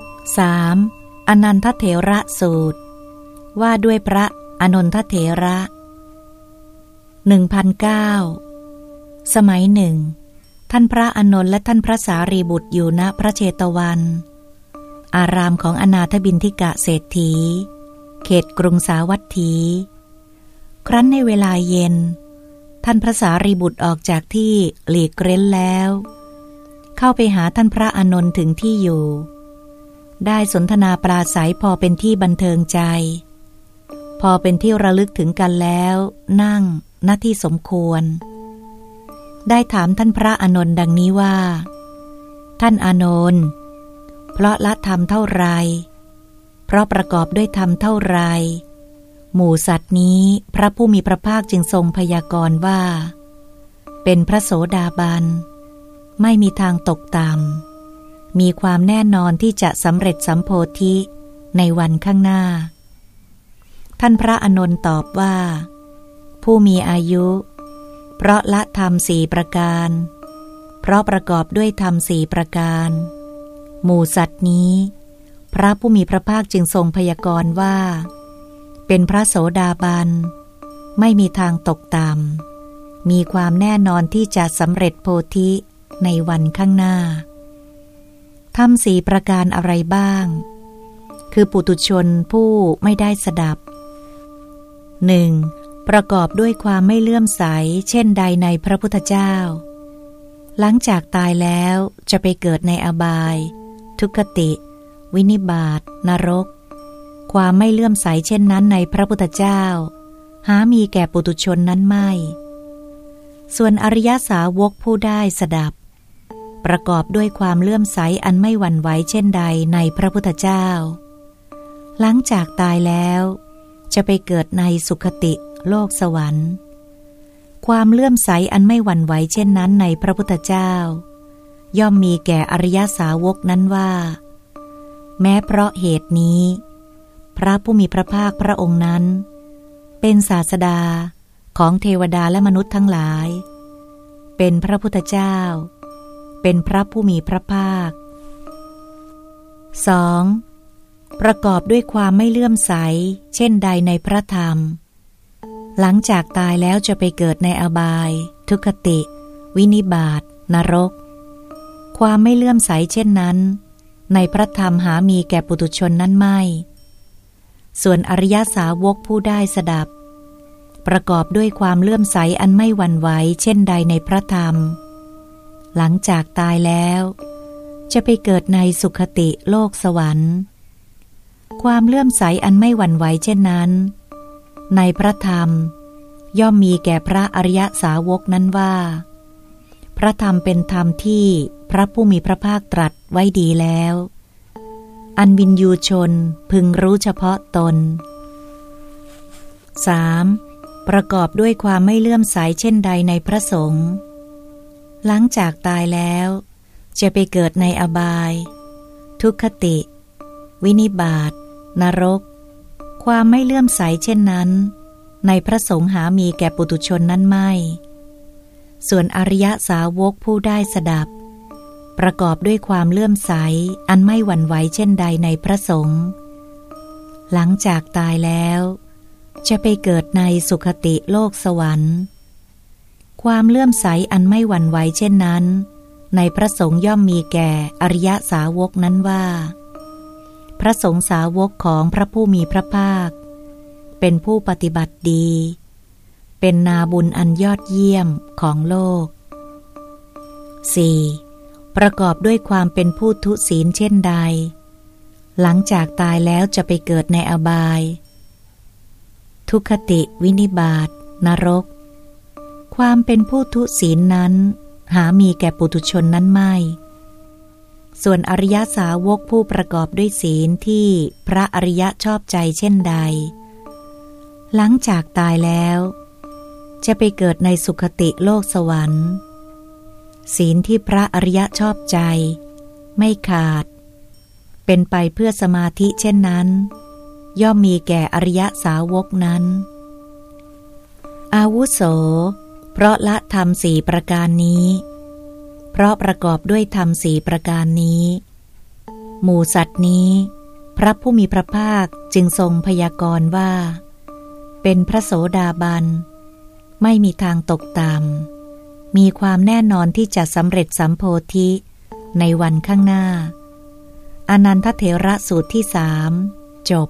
3. อนันทเถระสูตร ว่าด้วยพระอนนทเถระ1009สมัยหนึ่ง ท่านพระอนนท์และท่านพระสารีบุตรอยู่ณพระเชตวัน อารามของอนาถบินทิกะเศรษฐี เขตกรุงสาวัตถี ครั้นในเวลาเย็น ท่านพระสารีบุตรออกจากที่หลีกเร้นแล้ว เข้าไปหาท่านพระอนนท์ถึงที่อยู่ ได้สนทนาปราศัยพอเป็นที่บันเทิงใจ พอเป็นที่ระลึกถึงกันแล้ว นั่งหน้าที่สมควร ได้ถามท่านพระอนนท์ดังนี้ว่า ท่านอนนท์เพราะละธรรมเท่าไร เพราะประกอบด้วยธรรมเท่าไร หมู่สัตว์นี้พระผู้มีพระภาคจึงทรงพยากรณ์ว่า เป็นพระโสดาบัน ไม่มีทางตกต่ำ มีความแน่นอนที่จะสำเร็จสัมโพธิในวันข้างหน้า ท่านพระอนนท์ตอบว่า ผู้มีอายุ เพราะละธรรมสี่ประการ เพราะประกอบด้วยธรรมสี่ประการ หมู่สัตว์นี้ พระผู้มีพระภาคจึงทรงพยากรณ์ว่า เป็นพระโสดาบัน ไม่มีทางตกต่ำมีความแน่นอนที่จะสำเร็จโพธิในวันข้างหน้า ทำสี่ประการอะไรบ้าง คือปุตุชนผู้ไม่ได้สดับหนึ่งประกอบด้วยความไม่เลื่อมใส เช่นใดในพระพุทธเจ้า หลังจากตายแล้วจะไปเกิดในอบาย ทุกติ วินิบาตนรก ความไม่เลื่อมใสเช่นนั้นในพระพุทธเจ้า หามีแก่ปุตุชนนั้นไม่ ส่วนอริยสาวกผู้ได้สดับ ประกอบด้วยความเลื่อมใสอันไม่หวั่นไหวเช่นใดในพระพุทธเจ้า หลังจากตายแล้ว จะไปเกิดในสุคติโลกสวรรค์ ความเลื่อมใสอันไม่หวั่นไหวเช่นนั้นในพระพุทธเจ้า ย่อมมีแก่อริยสาวกนั้นว่า แม้เพราะเหตุนี้ พระผู้มีพระภาคพระองค์นั้น เป็นศาสดาของเทวดาและมนุษย์ทั้งหลาย เป็นพระพุทธเจ้า เป็นพระผู้มีพระภาค 2. ประกอบด้วยความไม่เลื่อมใส เช่นใดในพระธรรม หลังจากตายแล้วจะไปเกิดในอบาย ทุคติ วินิบาตนรก ความไม่เลื่อมใสเช่นนั้น ในพระธรรมหามีแก่ปุตุชนนั้นไม่ ส่วนอริยสาวกผู้ได้สดับ ประกอบด้วยความเลื่อมใสอันไม่หวั่นไหวเช่นใดในพระธรรม หลังจากตายแล้ว จะไปเกิดในสุขติโลกสวรรค์ ความเลื่อมใสอันไม่หวั่นไหวเช่นนั้น ในพระธรรม ย่อมมีแก่พระอริยสาวกนั้นว่า พระธรรมเป็นธรรมที่พระผู้มีพระภาคตรัสไว้ดีแล้ว อันวินยูชนพึงรู้เฉพาะตน 3. ประกอบด้วยความไม่เลื่อมใสเช่นใดในพระสงฆ์ หลังจากตายแล้ว จะไปเกิดในอบาย ทุกขติ วินิบาตนรก ความไม่เลื่อมใสเช่นนั้น ในพระสงฆ์หามีแก่ปุตุชนนั้นไม่ ส่วนอริยสาวกผู้ได้สดับ ประกอบด้วยความเลื่อมใสอันไม่หวั่นไหวเช่นใดในพระสงฆ์หลังจากตายแล้ว จะไปเกิดในสุคติโลกสวรรค์ ความเลื่อมใสอันไม่หวั่นไหวเช่นนั้น ในพระสงฆ์ย่อมมีแก่อริยสาวกนั้นว่า พระสงฆ์สาวกของพระผู้มีพระภาค เป็นผู้ปฏิบัติดี เป็นนาบุญอันยอดเยี่ยมของโลก 4. ประกอบด้วยความเป็นผู้ทุศีลเช่นใด หลังจากตายแล้วจะไปเกิดในอบาย ทุคติวินิบาตนรก ความเป็นผู้ทุศีลนั้น หามีแก่ปุถุชนนั้นไม่ ส่วนอริยสาวกผู้ประกอบด้วยศีลที่พระอริยะชอบใจเช่นใด หลังจากตายแล้ว จะไปเกิดในสุคติโลกสวรรค์ ศีลที่พระอริยะชอบใจ ไม่ขาด เป็นไปเพื่อสมาธิเช่นนั้น ย่อมมีแก่อริยสาวกนั้น อาวุโส เพราะละธรรมสี่ประการนี้ เพราะประกอบด้วยธรรมสีประการนี้ หมู่สัตว์นี้ พระผู้มีพระภาคจึงทรงพยากรณ์ว่า เป็นพระโสดาบัน ไม่มีทางตกต่ำมีความแน่นอนที่จะสำเร็จสัมโพธิในวันข้างหน้า อนันทเถระสูตรที่สามจบ